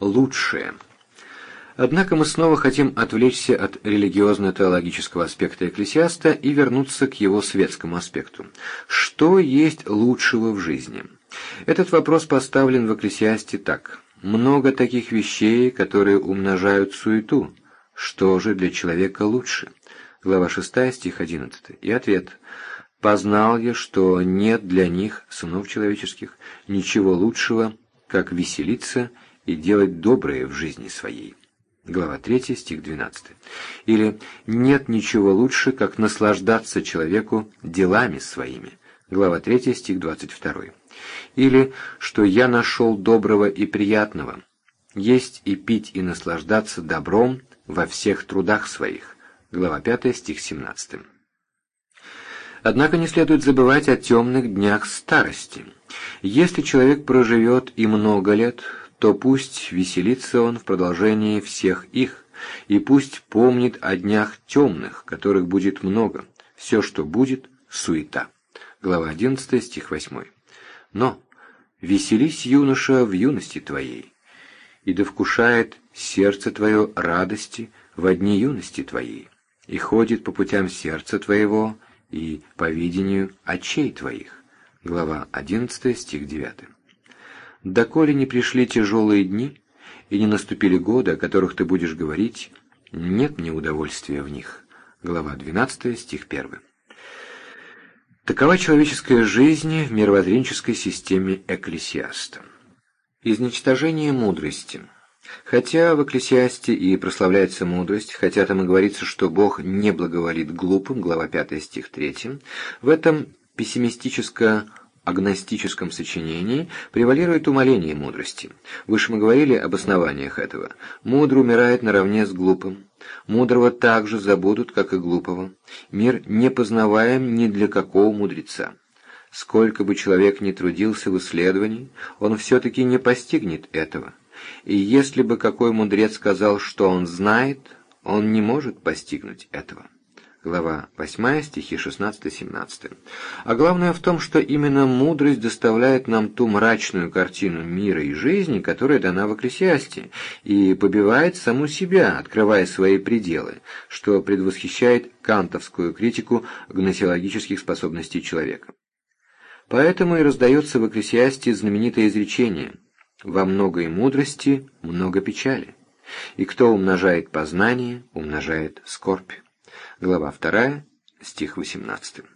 лучшее. Однако мы снова хотим отвлечься от религиозно-теологического аспекта экклесиаста и вернуться к его светскому аспекту. Что есть лучшего в жизни? Этот вопрос поставлен в экклесиасте так. Много таких вещей, которые умножают суету. Что же для человека лучше? Глава 6, стих 11. И ответ. «Познал я, что нет для них, сынов человеческих, ничего лучшего, как веселиться и делать доброе в жизни своей». Глава 3, стих 12. Или «Нет ничего лучше, как наслаждаться человеку делами своими». Глава 3, стих 22. Или «Что я нашел доброго и приятного, есть и пить и наслаждаться добром во всех трудах своих». Глава 5, стих 17. Однако не следует забывать о темных днях старости. Если человек проживет и много лет, то пусть веселится он в продолжении всех их, и пусть помнит о днях темных, которых будет много. Все, что будет, суета. Глава 11, стих 8. Но веселись, юноша, в юности твоей, и да вкушает сердце твое радости в дни юности твоей, и ходит по путям сердца твоего и по видению очей твоих. Глава 11, стих 9. Доколе не пришли тяжелые дни, и не наступили годы, о которых ты будешь говорить, нет мне удовольствия в них. Глава 12, стих 1. Такова человеческая жизнь в мировоззренческой системе экклесиаста. Изничтожение мудрости. Хотя в экклесиасте и прославляется мудрость, хотя там и говорится, что Бог не благоволит глупым, глава 5 стих 3, в этом пессимистическое агностическом сочинении превалирует умоление мудрости. Выше мы говорили об основаниях этого. Мудрый умирает наравне с глупым. Мудрого также забудут, как и глупого. Мир не познаваем ни для какого мудреца. Сколько бы человек ни трудился в исследовании, он все-таки не постигнет этого. И если бы какой мудрец сказал, что он знает, он не может постигнуть этого глава 8, стихи 16-17. А главное в том, что именно мудрость доставляет нам ту мрачную картину мира и жизни, которая дана в Экклесиасте, и побивает саму себя, открывая свои пределы, что предвосхищает кантовскую критику гносеологических способностей человека. Поэтому и раздается в Экклесиасте знаменитое изречение «Во многой мудрости много печали, и кто умножает познание, умножает скорбь» глава 2, стих 18.